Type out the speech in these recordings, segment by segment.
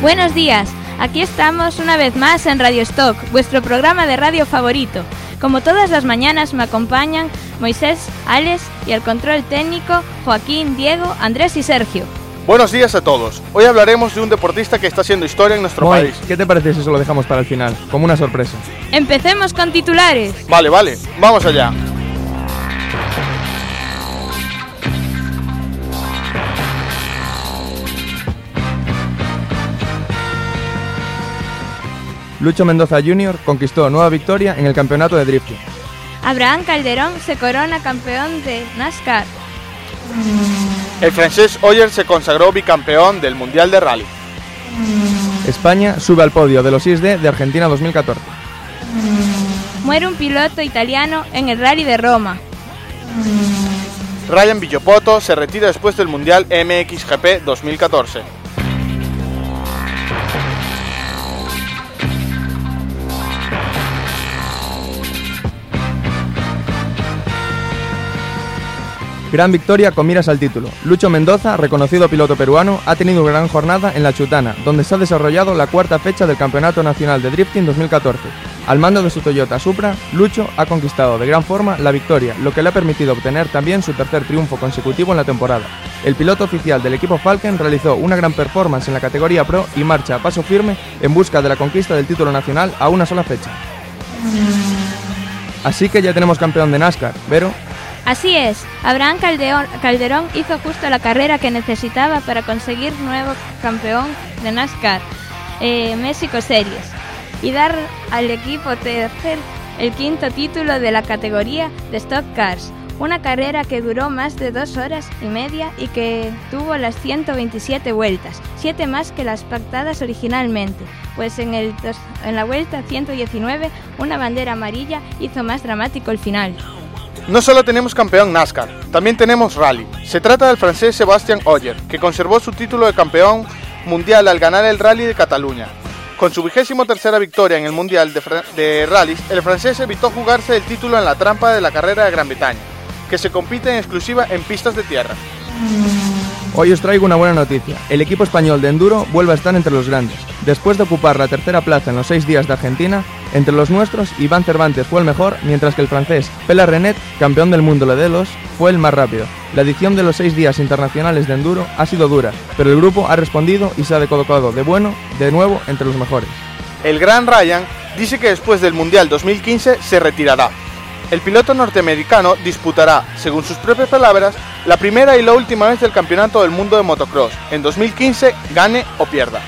Buenos días, aquí estamos una vez más en Radio Stock, vuestro programa de radio favorito. Como todas las mañanas me acompañan Moisés, Alex y el control técnico Joaquín, Diego, Andrés y Sergio. Buenos días a todos. Hoy hablaremos de un deportista que está haciendo historia en nuestro país. ¿qué te parece si eso lo dejamos para el final? Como una sorpresa. Empecemos con titulares. Vale, vale, vamos allá. Lucho Mendoza Jr. conquistó nueva victoria en el campeonato de drifting. Abraham Calderón se corona campeón de NASCAR. El francés Oyer se consagró bicampeón del Mundial de Rally. España sube al podio de los ISD de Argentina 2014. Muere un piloto italiano en el Rally de Roma. Ryan Villopoto se retira después del Mundial MXGP 2014. Gran victoria con miras al título. Lucho Mendoza, reconocido piloto peruano, ha tenido gran jornada en La Chutana, donde se ha desarrollado la cuarta fecha del Campeonato Nacional de Drifting 2014. Al mando de su Toyota Supra, Lucho ha conquistado de gran forma la victoria, lo que le ha permitido obtener también su tercer triunfo consecutivo en la temporada. El piloto oficial del equipo Falken realizó una gran performance en la categoría Pro y marcha a paso firme en busca de la conquista del título nacional a una sola fecha. Así que ya tenemos campeón de NASCAR, Vero. Así es, Abraham Calderón hizo justo la carrera que necesitaba para conseguir nuevo campeón de NASCAR, eh, México Series, y dar al equipo tercer el quinto título de la categoría de Stock Cars, una carrera que duró más de dos horas y media y que tuvo las 127 vueltas, siete más que las pactadas originalmente, pues en, el en la vuelta 119 una bandera amarilla hizo más dramático el final. No solo tenemos campeón NASCAR, también tenemos Rally. Se trata del francés Sebastián Oyer, que conservó su título de campeón mundial al ganar el Rally de Cataluña. Con su vigésimo tercera victoria en el Mundial de, de Rallys, el francés evitó jugarse el título en la trampa de la carrera de Gran Bretaña, que se compite en exclusiva en pistas de tierra. Hoy os traigo una buena noticia. El equipo español de enduro vuelve a estar entre los grandes. Después de ocupar la tercera plaza en los seis días de Argentina, entre los nuestros, Iván Cervantes fue el mejor, mientras que el francés Pela Renet, campeón del mundo de Delos, fue el más rápido. La edición de los seis días internacionales de enduro ha sido dura, pero el grupo ha respondido y se ha colocado de bueno, de nuevo, entre los mejores. El gran Ryan dice que después del Mundial 2015 se retirará. El piloto norteamericano disputará, según sus propias palabras, la primera y la última vez del Campeonato del Mundo de Motocross. En 2015, gane o pierda.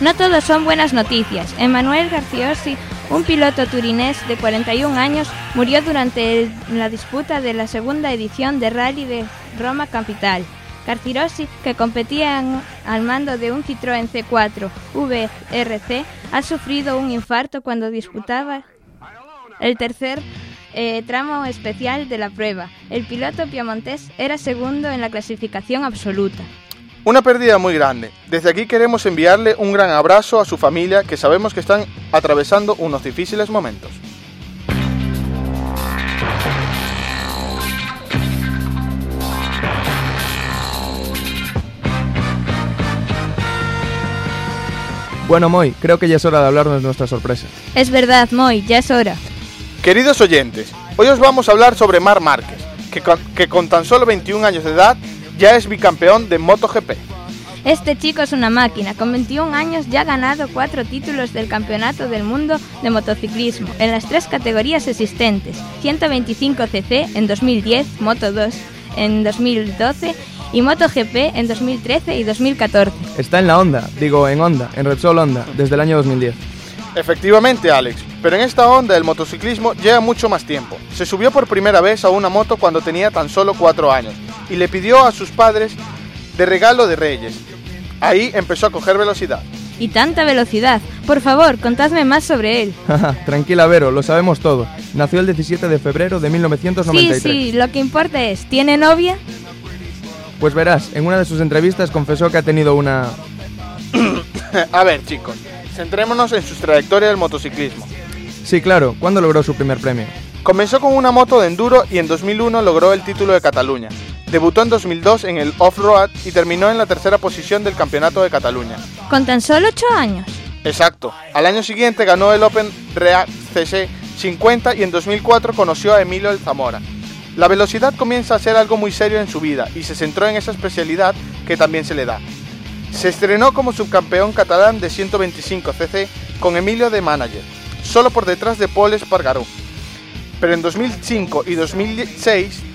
No todos son buenas noticias. Emanuel Garciosi, un piloto turinés de 41 años, murió durante la disputa de la segunda edición de Rally de Roma Capital. Garciosi, que competía al mando de un Citroën C4 VRC, ha sufrido un infarto cuando disputaba el tercer eh, tramo especial de la prueba. El piloto piamontés era segundo en la clasificación absoluta. Una pérdida muy grande. Desde aquí queremos enviarle un gran abrazo a su familia que sabemos que están atravesando unos difíciles momentos. Bueno, Moy, creo que ya es hora de hablarnos de nuestra sorpresa. Es verdad, Moy, ya es hora. Queridos oyentes, hoy os vamos a hablar sobre Mar Márquez, que con, que con tan solo 21 años de edad ya es bicampeón de MotoGP. Este chico es una máquina. Con 21 años ya ha ganado cuatro títulos del Campeonato del Mundo de Motociclismo en las tres categorías existentes: 125cc en 2010, Moto 2 en 2012 y MotoGP en 2013 y 2014. Está en la Honda, digo en Honda, en Repsol Honda, desde el año 2010. Efectivamente, Alex, pero en esta onda el motociclismo lleva mucho más tiempo. Se subió por primera vez a una moto cuando tenía tan solo 4 años y le pidió a sus padres de regalo de Reyes. Ahí empezó a coger velocidad. Y tanta velocidad. Por favor, contadme más sobre él. Tranquila, Vero, lo sabemos todo. Nació el 17 de febrero de Sí, 1993. sí, lo que importa es, ¿tiene novia? Pues verás, en una de sus entrevistas confesó que ha tenido una... a ver, chicos, centrémonos en su trayectoria del motociclismo. Sí, claro, ¿cuándo logró su primer premio? Comenzó con una moto de enduro y en 2001 logró el título de Cataluña. Debutó en 2002 en el Off-Road y terminó en la tercera posición del Campeonato de Cataluña. Con tan solo 8 años. Exacto. Al año siguiente ganó el Open React CC 50 y en 2004 conoció a Emilio El Zamora. La velocidad comienza a ser algo muy serio en su vida y se centró en esa especialidad que también se le da. Se estrenó como subcampeón catalán de 125 cc con Emilio de manager, solo por detrás de Paul Espargaró. Pero en 2005 y 2006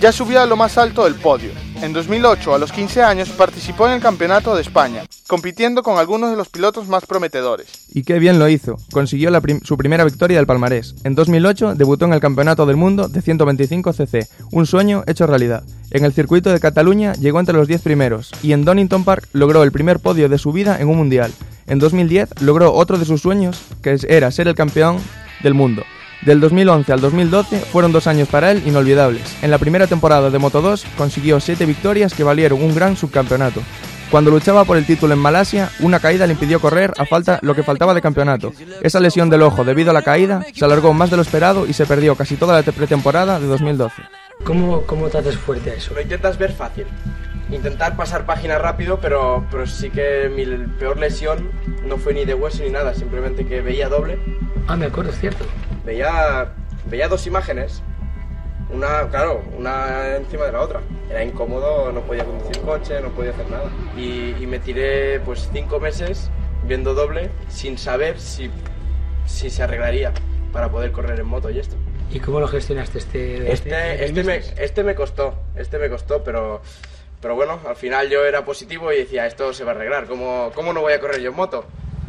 ya subió a lo más alto del podio. En 2008, a los 15 años, participó en el Campeonato de España, compitiendo con algunos de los pilotos más prometedores. Y qué bien lo hizo. Consiguió su primera victoria del palmarés. En 2008 debutó en el Campeonato del Mundo de 125 cc, un sueño hecho realidad. En el circuito de Cataluña llegó entre los 10 primeros y en Donington Park logró el primer podio de su vida en un mundial. En 2010 logró otro de sus sueños, que era ser el campeón del mundo. Del 2011 al 2012 fueron dos años para él inolvidables. En la primera temporada de Moto2 consiguió siete victorias que valieron un gran subcampeonato. Cuando luchaba por el título en Malasia, una caída le impidió correr a falta lo que faltaba de campeonato. Esa lesión del ojo debido a la caída se alargó más de lo esperado y se perdió casi toda la pretemporada de 2012. ¿Cómo, cómo tratas fuerte a eso? Lo intentas ver fácil. Intentar pasar página rápido, pero, pero sí que mi peor lesión no fue ni de hueso ni nada, simplemente que veía doble. Ah, me acuerdo, es cierto veía, veía dos imágenes, una, claro, una encima de la otra. Era incómodo, no podía conducir coche, no podía hacer nada. Y, me tiré pues cinco meses viendo doble sin saber si, si se arreglaría para poder correr en moto y esto. ¿Y cómo lo gestionaste este? Este, este, me, este me costó, este me costó, pero, pero bueno, al final yo era positivo y decía, esto se va a arreglar, ¿cómo, cómo no voy a correr yo en moto?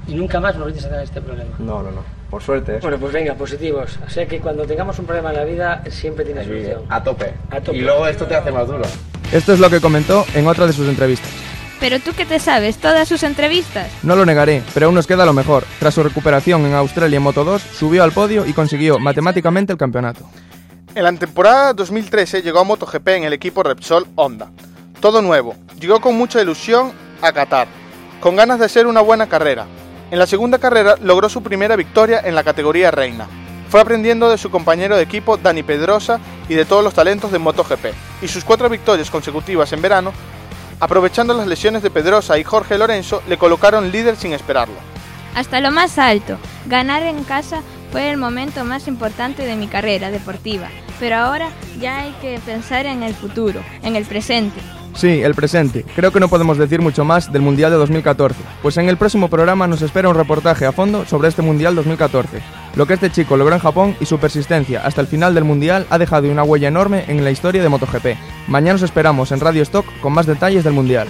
¿Y nunca más volviste a tener este problema? No, no, no. Por suerte. Bueno, pues venga, positivos. O sea que cuando tengamos un problema en la vida, siempre tiene solución. A tope. a tope. Y luego esto te hace más duro. Esto es lo que comentó en otra de sus entrevistas. ¿Pero tú qué te sabes? ¿Todas sus entrevistas? No lo negaré, pero aún nos queda lo mejor. Tras su recuperación en Australia en Moto 2, subió al podio y consiguió matemáticamente el campeonato. En la temporada 2013 llegó a MotoGP en el equipo Repsol Honda. Todo nuevo. Llegó con mucha ilusión a Qatar, con ganas de hacer una buena carrera. En la segunda carrera logró su primera victoria en la categoría reina. Fue aprendiendo de su compañero de equipo Dani Pedrosa y de todos los talentos de MotoGP, y sus cuatro victorias consecutivas en verano, aprovechando las lesiones de Pedrosa y Jorge Lorenzo, le colocaron líder sin esperarlo. Hasta lo más alto, ganar en casa fue el momento más importante de mi carrera deportiva, pero ahora ya hay que pensar en el futuro, en el presente. Sí, el presente. Creo que no podemos decir mucho más del Mundial de 2014, pues en el próximo programa nos espera un reportaje a fondo sobre este Mundial 2014. Lo que este chico logró en Japón y su persistencia hasta el final del Mundial ha dejado una huella enorme en la historia de MotoGP. Mañana nos esperamos en Radio Stock con más detalles del Mundial.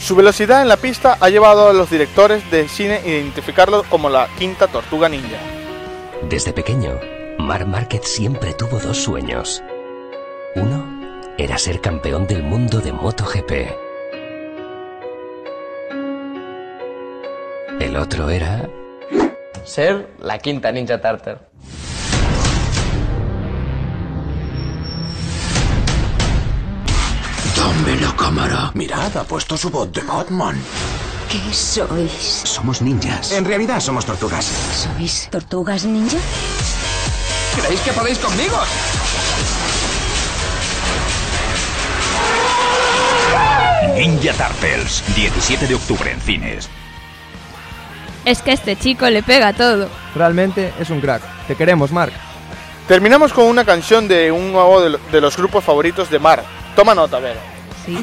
Su velocidad en la pista ha llevado a los directores de cine a identificarlo como la quinta tortuga ninja. Desde pequeño, Mar Márquez siempre tuvo dos sueños. Uno era ser campeón del mundo de MotoGP. El otro era... Ser la quinta Ninja Tartar. Dame la cámara. Mirad, ha puesto su bot de Batman. ¿Qué sois? Somos ninjas. En realidad somos tortugas. ¿Sois tortugas ninja? ¿Creéis que podéis conmigo? Ninja Turtles, 17 de octubre en cines. Es que este chico le pega todo. Realmente es un crack. Te queremos, Mark. Terminamos con una canción de un nuevo de los grupos favoritos de Mark. Toma nota, ver. Sí.